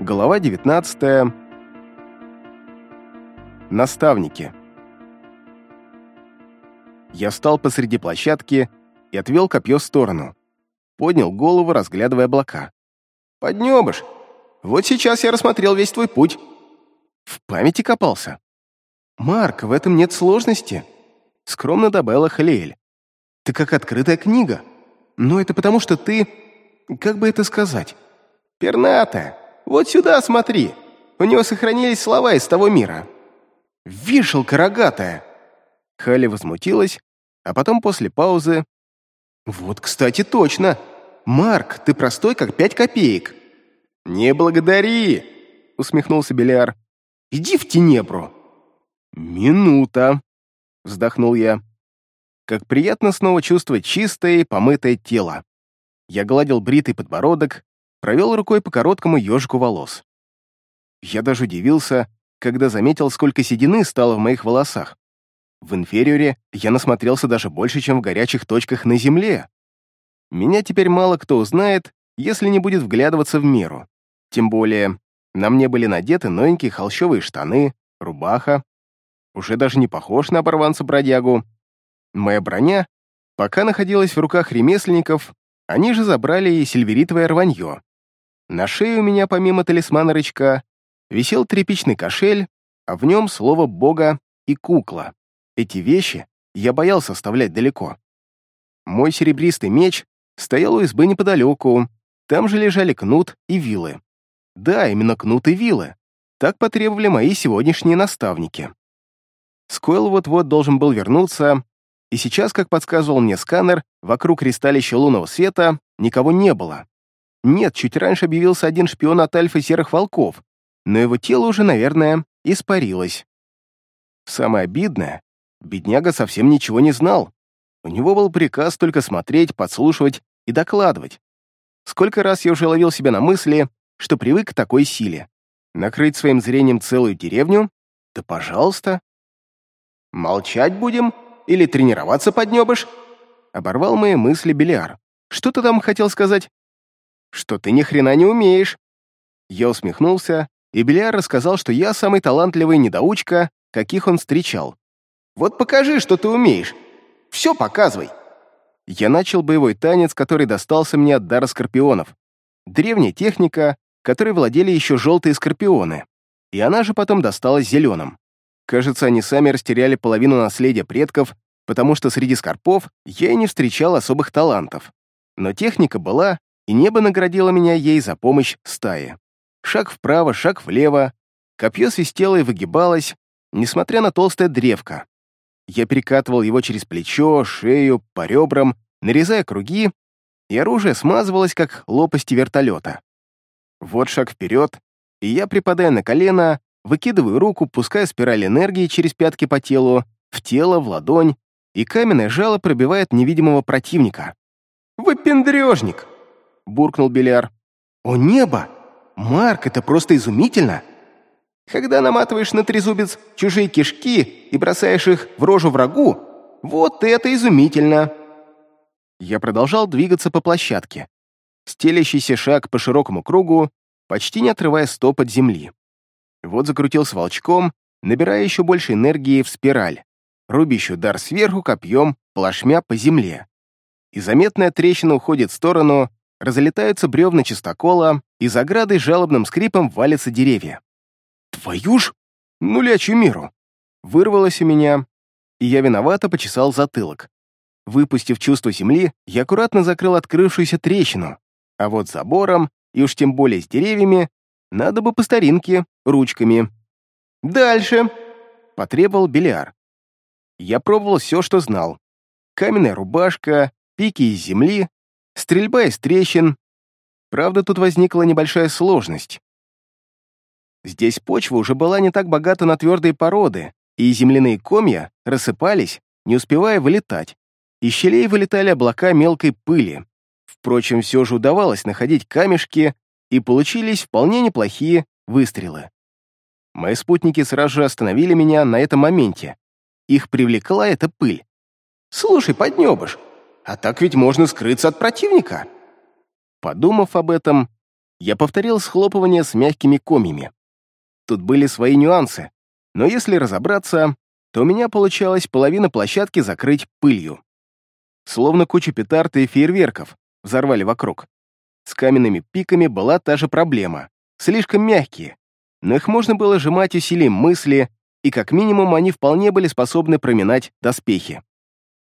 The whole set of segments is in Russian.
Глава 19. Наставники. Я встал посреди площадки и отвел копье в сторону. Поднял голову, разглядывая облака. «Поднебыш! Вот сейчас я рассмотрел весь твой путь». В памяти копался. «Марк, в этом нет сложности», — скромно добавила Халиэль. «Ты как открытая книга. Но это потому, что ты... Как бы это сказать?» «Перната!» Вот сюда смотри. У него сохранились слова из того мира». «Вешалка рогатая!» Халли возмутилась, а потом после паузы... «Вот, кстати, точно! Марк, ты простой, как пять копеек!» «Не благодари!» — усмехнулся Беляр. «Иди в тенебру!» «Минута!» — вздохнул я. Как приятно снова чувствовать чистое помытое тело. Я гладил бритый подбородок, провел рукой по короткому ежику волос. Я даже удивился, когда заметил, сколько седины стало в моих волосах. В инфериоре я насмотрелся даже больше, чем в горячих точках на Земле. Меня теперь мало кто узнает, если не будет вглядываться в меру. Тем более, на мне были надеты новенькие холщовые штаны, рубаха. Уже даже не похож на оборванца-бродягу. Моя броня пока находилась в руках ремесленников, они же забрали и сильверитовое рванье. На шее у меня, помимо талисмана рычка, висел тряпичный кошель, а в нем слово «бога» и «кукла». Эти вещи я боялся оставлять далеко. Мой серебристый меч стоял у избы неподалеку, там же лежали кнут и вилы. Да, именно кнут и вилы. Так потребовали мои сегодняшние наставники. Скойл вот-вот должен был вернуться, и сейчас, как подсказывал мне сканер, вокруг кристаллища лунного света никого не было. Нет, чуть раньше объявился один шпион от Альфа Серых Волков, но его тело уже, наверное, испарилось. Самое обидное, бедняга совсем ничего не знал. У него был приказ только смотреть, подслушивать и докладывать. Сколько раз я уже ловил себя на мысли, что привык к такой силе. Накрыть своим зрением целую деревню? Да пожалуйста. «Молчать будем? Или тренироваться поднебыш?» Оборвал мои мысли Белиар. «Что ты там хотел сказать?» Что ты ни хрена не умеешь». Я усмехнулся, и Беляр рассказал, что я самый талантливый недоучка, каких он встречал. «Вот покажи, что ты умеешь. Все показывай». Я начал боевой танец, который достался мне от дара скорпионов. Древняя техника, которой владели еще желтые скорпионы. И она же потом досталась зеленым. Кажется, они сами растеряли половину наследия предков, потому что среди скорпов я и не встречал особых талантов. Но техника была, и небо наградило меня ей за помощь стае. Шаг вправо, шаг влево, копье свистело и выгибалось, несмотря на толстое древко. Я перекатывал его через плечо, шею, по ребрам, нарезая круги, и оружие смазывалось, как лопасти вертолета. Вот шаг вперед, и я, припадая на колено, выкидываю руку, пуская спираль энергии через пятки по телу, в тело, в ладонь, и каменное жало пробивает невидимого противника. «Выпендрежник!» Буркнул Беляр. «О небо! Марк, это просто изумительно!» «Когда наматываешь на трезубец чужие кишки и бросаешь их в рожу врагу, вот это изумительно!» Я продолжал двигаться по площадке. Стелящийся шаг по широкому кругу, почти не отрывая стоп от земли. Вот закрутился волчком, набирая еще больше энергии в спираль, рубящий удар сверху копьем, плашмя по земле. И заметная трещина уходит в сторону, разлетаются бревна чистокола, и за оградой жалобным скрипом валятся деревья. «Твою ж! Нулячью миру!» Вырвалось у меня, и я виновато почесал затылок. Выпустив чувство земли, я аккуратно закрыл открывшуюся трещину, а вот забором, и уж тем более с деревьями, надо бы по старинке, ручками. «Дальше!» — потребовал Белиар. Я пробовал все, что знал. Каменная рубашка, пики из земли, стрельба из трещин. Правда, тут возникла небольшая сложность. Здесь почва уже была не так богата на твердые породы, и земляные комья рассыпались, не успевая вылетать. Из щелей вылетали облака мелкой пыли. Впрочем, все же удавалось находить камешки, и получились вполне неплохие выстрелы. Мои спутники сразу же остановили меня на этом моменте. Их привлекла эта пыль. «Слушай, поднебыш, а так ведь можно скрыться от противника. Подумав об этом, Я повторил схлопывание с мягкими комьями. Тут были свои нюансы, но если разобраться, то у меня получалось половина площадки закрыть пылью. Словно кучу петард и фейерверков взорвали вокруг. С каменными пиками была та же проблема. Слишком мягкие, но их можно было сжимать усилием мысли, и как минимум они вполне были способны проминать доспехи.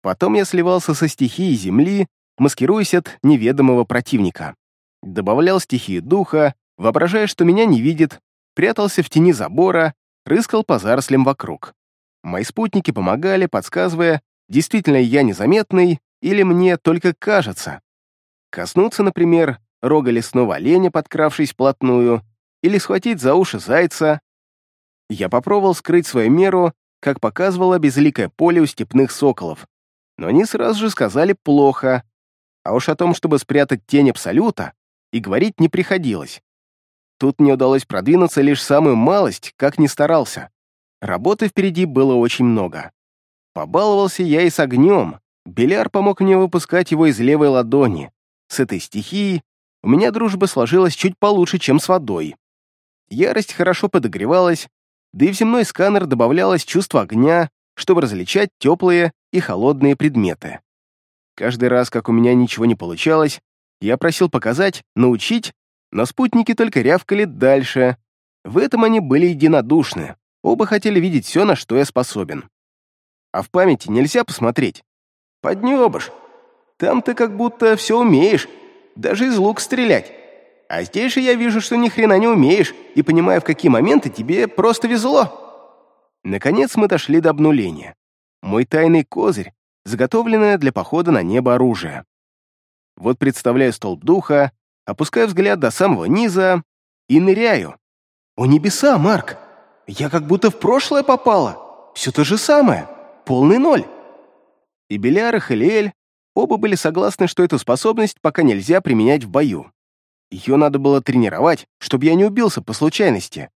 Потом я сливался со стихией земли, маскируясь от неведомого противника. Добавлял стихию духа, воображая, что меня не видит, прятался в тени забора, рыскал по зарослям вокруг. Мои спутники помогали, подсказывая, действительно я незаметный или мне только кажется. Коснуться, например, рога лесного оленя, подкравшись вплотную, или схватить за уши зайца. Я попробовал скрыть свою меру, как показывало безликое поле у степных соколов, но они сразу же сказали «плохо», а уж о том, чтобы спрятать тень Абсолюта, и говорить не приходилось. Тут мне удалось продвинуться лишь самую малость, как ни старался. Работы впереди было очень много. Побаловался я и с огнем. Беляр помог мне выпускать его из левой ладони. С этой стихией у меня дружба сложилась чуть получше, чем с водой. Ярость хорошо подогревалась, да и в земной сканер добавлялось чувство огня, чтобы различать теплые и холодные предметы. Каждый раз, как у меня ничего не получалось, я просил показать, научить, но спутники только рявкали дальше. В этом они были единодушны, оба хотели видеть все, на что я способен. А в памяти нельзя посмотреть. Поднебыш. Там ты как будто все умеешь, даже из лук стрелять. А здесь же я вижу, что ни хрена не умеешь, и понимаю, в какие моменты тебе просто везло. Наконец мы дошли до обнуления. Мой тайный козырь, заготовленное для похода на небо оружие. Вот представляю столб духа, опускаю взгляд до самого низа и ныряю. О небеса, Марк! Я как будто в прошлое попала. Все то же самое. Полный ноль. И Беляр, и Хелиэль оба были согласны, что эту способность пока нельзя применять в бою. Ее надо было тренировать, чтобы я не убился по случайности.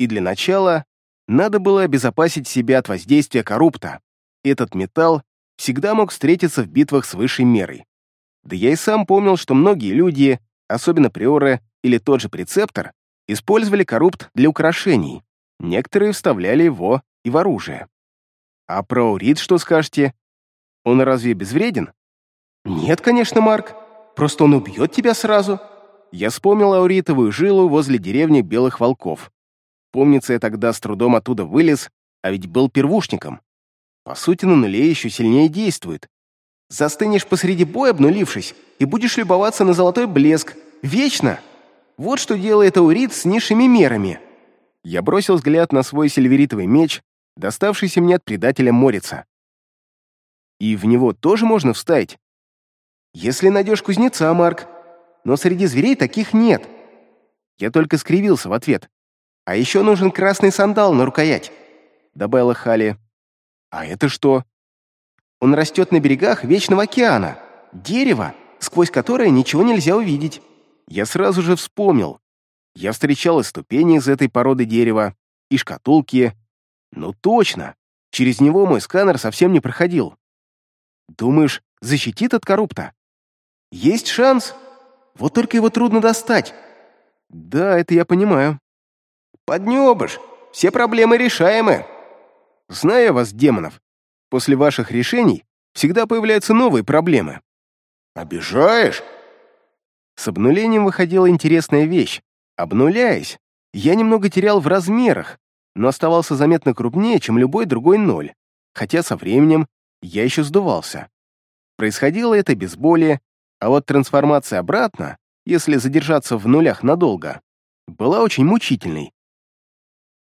И для начала надо было обезопасить себя от воздействия коррупта. Этот металл всегда мог встретиться в битвах с высшей мерой. Да я и сам помнил, что многие люди, особенно приоры или тот же прецептор, использовали коррупт для украшений. Некоторые вставляли его и в оружие. А про Урит что скажете? Он разве безвреден? Нет, конечно, Марк. Просто он убьет тебя сразу. Я вспомнил ауритовую жилу возле деревни Белых Волков. Помнится, я тогда с трудом оттуда вылез, а ведь был первушником. По сути, на нуле еще сильнее действует. Застынешь посреди боя, обнулившись, и будешь любоваться на золотой блеск. Вечно! Вот что делает аурит с низшими мерами. Я бросил взгляд на свой сильверитовый меч, доставшийся мне от предателя Морица. И в него тоже можно вставить? Если найдешь кузнеца, Марк, но среди зверей таких нет. Я только скривился в ответ. А еще нужен красный сандал на рукоять, добавила Хали. А это что? Он растет на берегах Вечного океана. Дерево, сквозь которое ничего нельзя увидеть. Я сразу же вспомнил. Я встречал и ступени из этой породы дерева, и шкатулки. Ну точно, через него мой сканер совсем не проходил. Думаешь, защитит от коррупта? Есть шанс, вот только его трудно достать. Да, это я понимаю. Поднебыш, все проблемы решаемы. Знаю вас, демонов, после ваших решений всегда появляются новые проблемы. Обижаешь? С обнулением выходила интересная вещь. Обнуляясь, я немного терял в размерах, но оставался заметно крупнее, чем любой другой ноль, хотя со временем я еще сдувался. Происходило это без боли, а вот трансформация обратно, если задержаться в нулях надолго, была очень мучительной.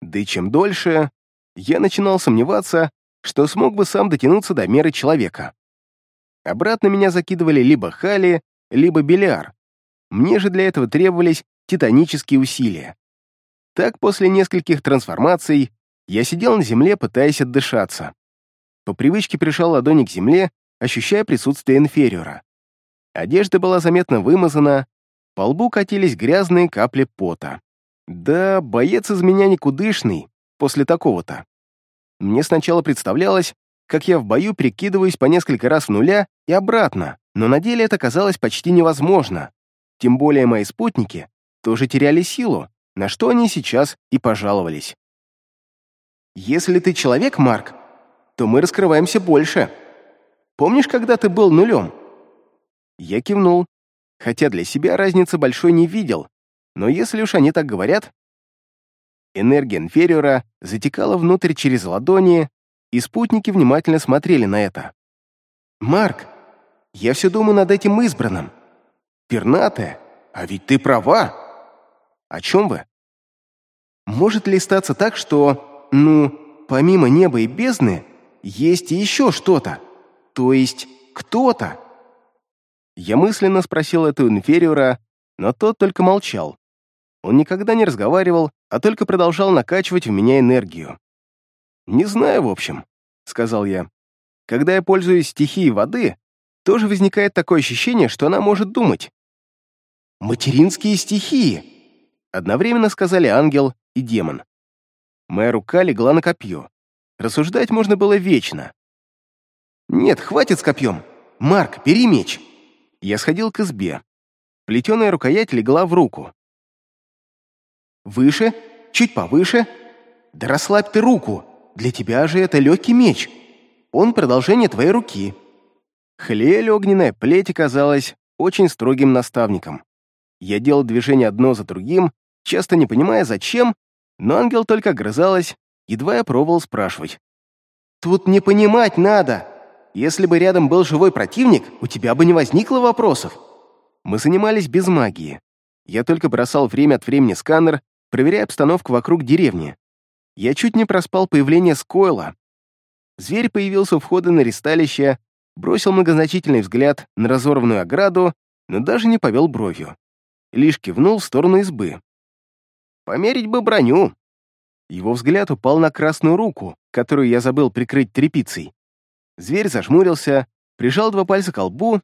Да и чем дольше, я начинал сомневаться, что смог бы сам дотянуться до меры человека. Обратно меня закидывали либо Хали, либо Белиар. Мне же для этого требовались титанические усилия. Так, после нескольких трансформаций, я сидел на земле, пытаясь отдышаться. По привычке пришел ладони к земле, ощущая присутствие инфериора. Одежда была заметно вымазана, по лбу катились грязные капли пота. Да, боец из меня никудышный после такого-то. Мне сначала представлялось, как я в бою перекидываюсь по несколько раз в нуля и обратно, но на деле это казалось почти невозможно. Тем более мои спутники тоже теряли силу, на что они сейчас и пожаловались. «Если ты человек, Марк, то мы раскрываемся больше. Помнишь, когда ты был нулем?» Я кивнул, хотя для себя разницы большой не видел, но если уж они так говорят... Энергия инфериора затекала внутрь через ладони, и спутники внимательно смотрели на это. «Марк, я все думаю над этим избранным. Пернатая, а ведь ты права!» «О чем вы?» «Может ли статься так, что, ну, помимо неба и бездны, есть и еще что-то? То есть кто-то?» Я мысленно спросил это у инфериора, но тот только молчал. Он никогда не разговаривал, а только продолжал накачивать в меня энергию. «Не знаю, в общем», — сказал я. «Когда я пользуюсь стихией воды, тоже возникает такое ощущение, что она может думать». «Материнские стихии!» — одновременно сказали ангел и демон. Моя рука легла на копье. Рассуждать можно было вечно. «Нет, хватит с копьем! Марк, бери меч!» Я сходил к избе. Плетеная рукоять легла в руку. Выше? Чуть повыше? Да расслабь ты руку. Для тебя же это легкий меч. Он продолжение твоей руки. Хлель огненная плеть оказалась очень строгим наставником. Я делал движения одно за другим, часто не понимая, зачем, но ангел только огрызалась, едва я пробовал спрашивать. «Тут не понимать надо. Если бы рядом был живой противник, у тебя бы не возникло вопросов». Мы занимались без магии. Я только бросал время от времени сканер проверяя обстановку вокруг деревни. Я чуть не проспал появление Скойла. Зверь появился у входа на ристалище, бросил многозначительный взгляд на разорванную ограду, но даже не повел бровью. Лишь кивнул в сторону избы. «Померить бы броню!» Его взгляд упал на красную руку, которую я забыл прикрыть тряпицей. Зверь зажмурился, прижал два пальца к лбу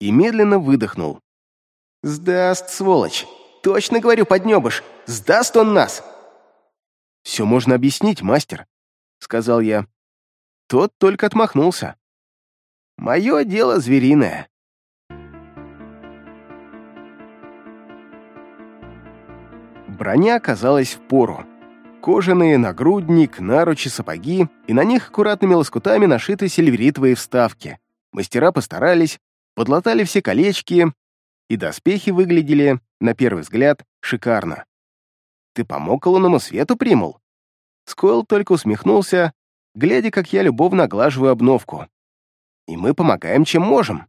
и медленно выдохнул. «Сдаст, сволочь!» Точно говорю, поднебыш, сдаст он нас!» «Все можно объяснить, мастер», — сказал я. Тот только отмахнулся. «Мое дело звериное». Броня оказалась в пору. Кожаные, нагрудник, наручи, сапоги, и на них аккуратными лоскутами нашиты сильверитовые вставки. Мастера постарались, подлатали все колечки, и доспехи выглядели, на первый взгляд, шикарно. «Ты помог лунному свету, примул?» Скойл только усмехнулся, глядя, как я любовно оглаживаю обновку. «И мы помогаем, чем можем.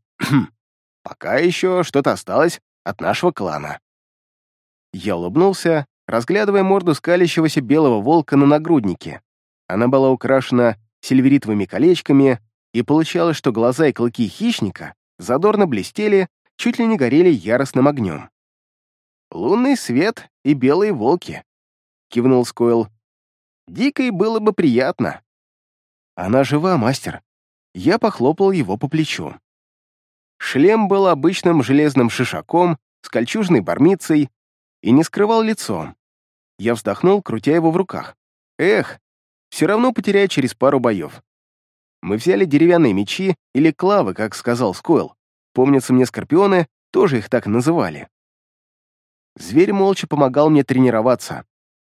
Пока еще что-то осталось от нашего клана». Я улыбнулся, разглядывая морду скалящегося белого волка на нагруднике. Она была украшена сильверитовыми колечками, и получалось, что глаза и клыки хищника задорно блестели чуть ли не горели яростным огнем. «Лунный свет и белые волки», — кивнул Скойл. «Дикой было бы приятно». «Она жива, мастер». Я похлопал его по плечу. Шлем был обычным железным шишаком с кольчужной бармицей и не скрывал лицо. Я вздохнул, крутя его в руках. «Эх, все равно потеряю через пару боев». Мы взяли деревянные мечи или клавы, как сказал Скойл. Помнится мне, скорпионы тоже их так называли. Зверь молча помогал мне тренироваться.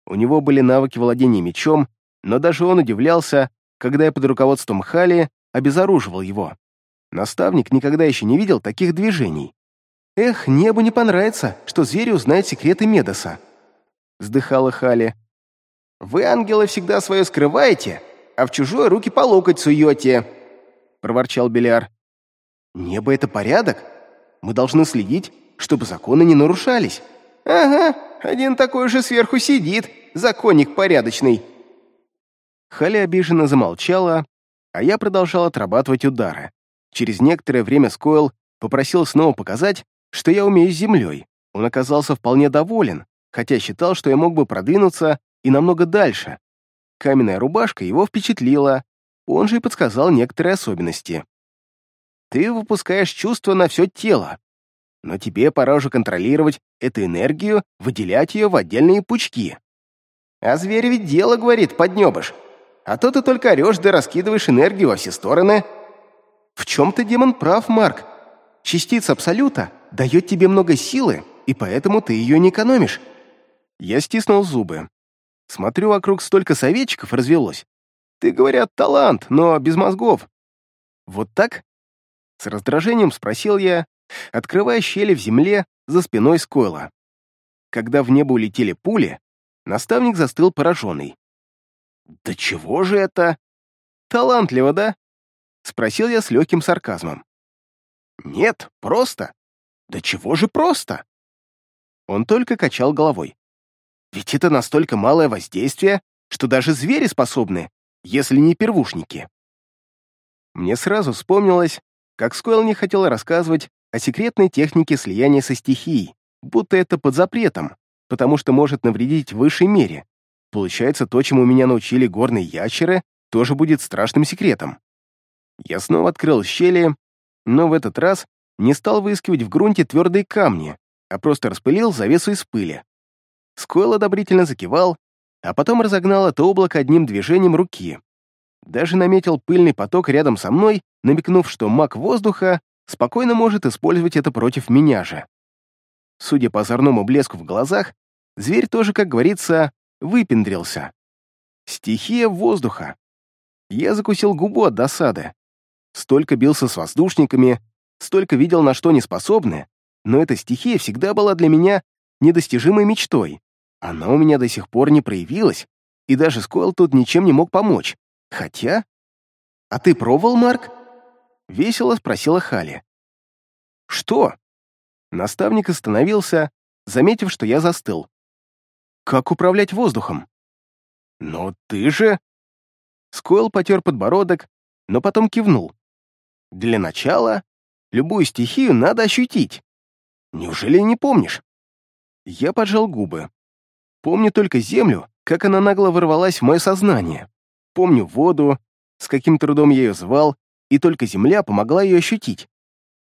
У него были навыки владения мечом, но даже он удивлялся, когда я под руководством Хали обезоруживал его. Наставник никогда еще не видел таких движений. «Эх, небу не понравится, что зверь узнает секреты Медоса», — вздыхала Хали. «Вы, ангелы, всегда свое скрываете, а в чужой руки по локоть суете», — проворчал Беляр. Небо — это порядок. Мы должны следить, чтобы законы не нарушались. Ага, один такой же сверху сидит, законник порядочный. Хали обиженно замолчала, а я продолжал отрабатывать удары. Через некоторое время Скойл попросил снова показать, что я умею с землей. Он оказался вполне доволен, хотя считал, что я мог бы продвинуться и намного дальше. Каменная рубашка его впечатлила, он же и подсказал некоторые особенности. Ты выпускаешь чувства на все тело. Но тебе пора уже контролировать эту энергию, выделять ее в отдельные пучки. А зверь ведь дело, говорит, поднебыш. А то ты только орешь да раскидываешь энергию во все стороны. В чем ты, демон, прав, Марк. Частица Абсолюта дает тебе много силы и поэтому ты ее не экономишь». Я стиснул зубы. Смотрю, вокруг столько советчиков развелось. Ты, говорят, талант, но без мозгов. Вот так? С раздражением спросил я, открывая щели в земле за спиной Скойла. Когда в небо улетели пули, наставник застыл пораженный. «Да чего же это?» «Талантливо, да?» — спросил я с легким сарказмом. «Нет, просто. Да чего же просто?» Он только качал головой. «Ведь это настолько малое воздействие, что даже звери способны, если не первушники». Мне сразу вспомнилось, как Скойл не хотел рассказывать о секретной технике слияния со стихией, будто это под запретом, потому что может навредить в высшей мере. Получается, то, чему меня научили горные ящеры, тоже будет страшным секретом. Я снова открыл щели, но в этот раз не стал выискивать в грунте твердые камни, а просто распылил завесу из пыли. Скойл одобрительно закивал, а потом разогнал это облако одним движением руки. Даже наметил пыльный поток рядом со мной, намекнув, что маг воздуха спокойно может использовать это против меня же. Судя по озорному блеску в глазах, зверь тоже, как говорится, выпендрился. Стихия воздуха. Я закусил губу от досады. Столько бился с воздушниками, столько видел, на что не способны, но эта стихия всегда была для меня недостижимой мечтой. Она у меня до сих пор не проявилась, и даже Скойл тут ничем не мог помочь. Хотя... «А ты пробовал, Марк?» — весело спросила Хали. «Что?» Наставник остановился, заметив, что я застыл. «Как управлять воздухом?» «Но ты же...» Скойл потер подбородок, но потом кивнул. «Для начала любую стихию надо ощутить. Неужели не помнишь?» Я поджал губы. Помню только землю, как она нагло ворвалась в мое сознание. Помню воду, с каким трудом я ее звал, и только земля помогла ее ощутить.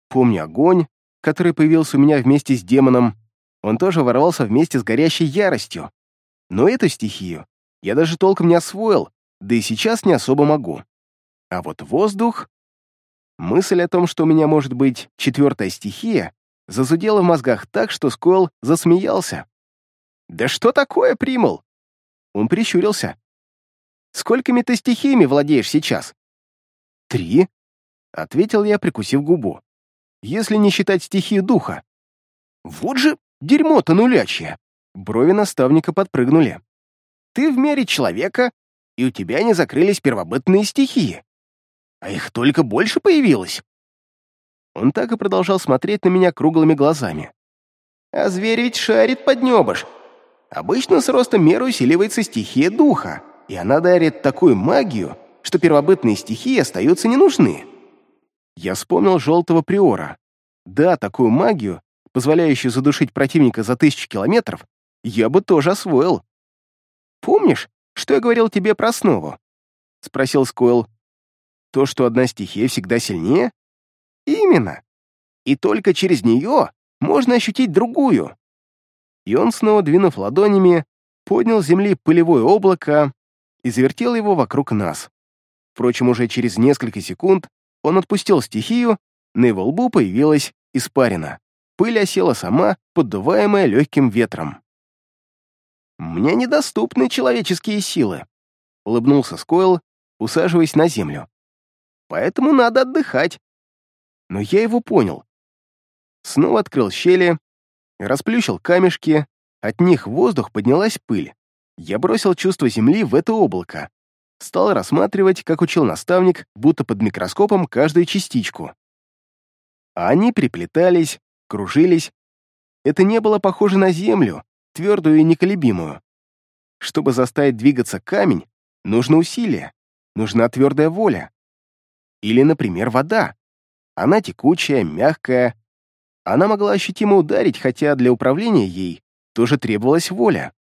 Помню огонь, который появился у меня вместе с демоном. Он тоже ворвался вместе с горящей яростью. Но эту стихию я даже толком не освоил, да и сейчас не особо могу. А вот воздух... Мысль о том, что у меня может быть четвертая стихия, зазудела в мозгах так, что Скойл засмеялся. «Да что такое, Примул?» Он прищурился. «Сколькими ты стихиями владеешь сейчас?» «Три», — ответил я, прикусив губу. «Если не считать стихии духа». «Вот же дерьмо-то нулячье!» Брови наставника подпрыгнули. «Ты в мере человека, и у тебя не закрылись первобытные стихии. А их только больше появилось». Он так и продолжал смотреть на меня круглыми глазами. «А зверь ведь шарит под небош. Обычно с ростом меры усиливается стихия духа, и она дарит такую магию, что первобытные стихии остаются не нужны. Я вспомнил желтого приора. Да, такую магию, позволяющую задушить противника за тысячи километров, я бы тоже освоил. Помнишь, что я говорил тебе про основу? Спросил Скойл. То, что одна стихия всегда сильнее? Именно. И только через нее можно ощутить другую и он, снова двинув ладонями, поднял с земли пылевое облако и завертел его вокруг нас. Впрочем, уже через несколько секунд он отпустил стихию, на его лбу появилась испарина. Пыль осела сама, поддуваемая легким ветром. «Мне недоступны человеческие силы», — улыбнулся Скойл, усаживаясь на землю. «Поэтому надо отдыхать». Но я его понял. Снова открыл щели, расплющил камешки, от них в воздух поднялась пыль. Я бросил чувство земли в это облако. Стал рассматривать, как учил наставник, будто под микроскопом каждую частичку. А они приплетались, кружились. Это не было похоже на землю, твердую и неколебимую. Чтобы заставить двигаться камень, нужно усилие, нужна твердая воля. Или, например, вода. Она текучая, мягкая, она могла ощутимо ударить, хотя для управления ей тоже требовалась воля.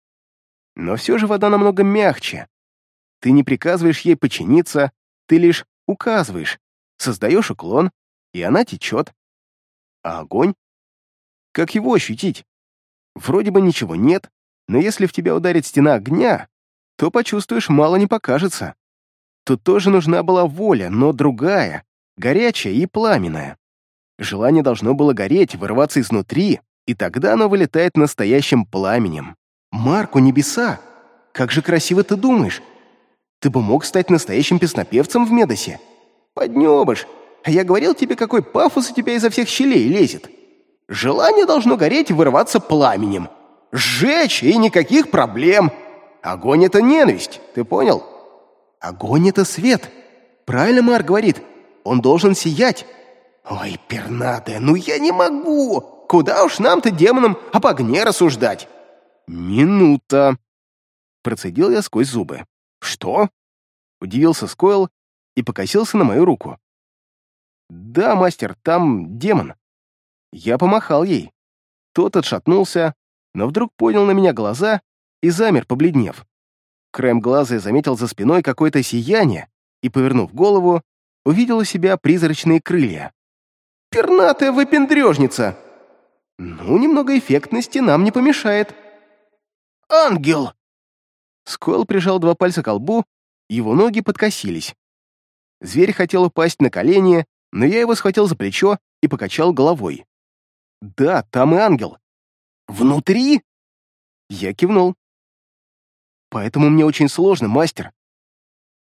Но все же вода намного мягче. Ты не приказываешь ей подчиниться, ты лишь указываешь, создаешь уклон, и она течет. А огонь? Как его ощутить? Вроде бы ничего нет, но если в тебя ударит стена огня, то почувствуешь, мало не покажется. Тут тоже нужна была воля, но другая, горячая и пламенная. Желание должно было гореть, вырываться изнутри, и тогда оно вылетает настоящим пламенем. Марку, небеса! Как же красиво ты думаешь! Ты бы мог стать настоящим песнопевцем в Медосе. Поднебыш, а я говорил тебе, какой пафос у тебя изо всех щелей лезет. Желание должно гореть и вырываться пламенем. Сжечь и никаких проблем. Огонь — это ненависть, ты понял? Огонь — это свет. Правильно Марк говорит, он должен сиять. Ой, пернатая, ну я не могу. Куда уж нам-то, демонам, об огне рассуждать? Минута. Процедил я сквозь зубы. Что? Удивился Скойл и покосился на мою руку. «Да, мастер, там демон». Я помахал ей. Тот отшатнулся, но вдруг поднял на меня глаза и замер, побледнев. Краем глаза я заметил за спиной какое-то сияние и, повернув голову, увидел у себя призрачные крылья. «Пернатая выпендрежница!» «Ну, немного эффектности нам не помешает». «Ангел!» Скойл прижал два пальца к лбу, его ноги подкосились. Зверь хотел упасть на колени, но я его схватил за плечо и покачал головой. «Да, там и ангел». «Внутри?» Я кивнул. «Поэтому мне очень сложно, мастер».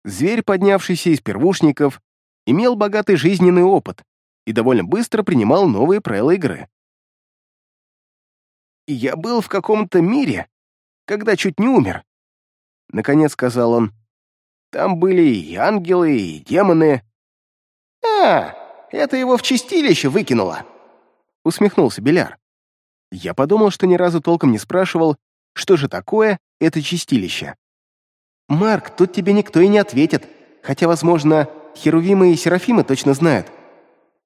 Зверь, поднявшийся из первушников, имел богатый жизненный опыт и довольно быстро принимал новые правила игры. «Я был в каком-то мире, когда чуть не умер», — наконец сказал он. «Там были и ангелы, и демоны, «А, это его в чистилище выкинуло!» — усмехнулся Беляр. Я подумал, что ни разу толком не спрашивал, что же такое это чистилище. «Марк, тут тебе никто и не ответит, хотя, возможно, Херувимы и Серафимы точно знают.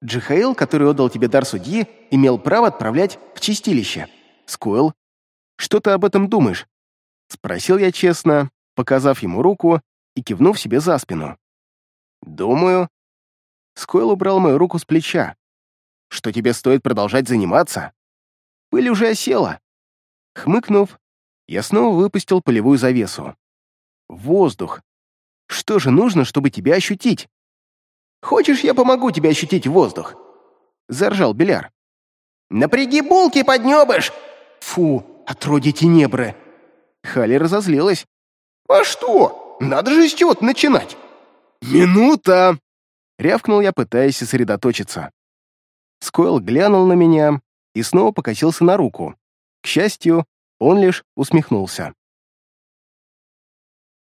Джихаил, который отдал тебе дар судьи, имел право отправлять в чистилище. Скойл, что ты об этом думаешь?» Спросил я честно, показав ему руку и кивнув себе за спину. «Думаю, Скойл убрал мою руку с плеча. «Что тебе стоит продолжать заниматься?» Пыль уже осела. Хмыкнув, я снова выпустил полевую завесу. Воздух. Что же нужно, чтобы тебя ощутить? «Хочешь, я помогу тебе ощутить воздух?» Заржал Беляр. «Напряги булки, поднебыш!» «Фу, отродье тенебры!» Хали разозлилась. «А что? Надо же с чего-то начинать!» «Минута!» Рявкнул я, пытаясь сосредоточиться. Скойл глянул на меня и снова покосился на руку. К счастью, он лишь усмехнулся.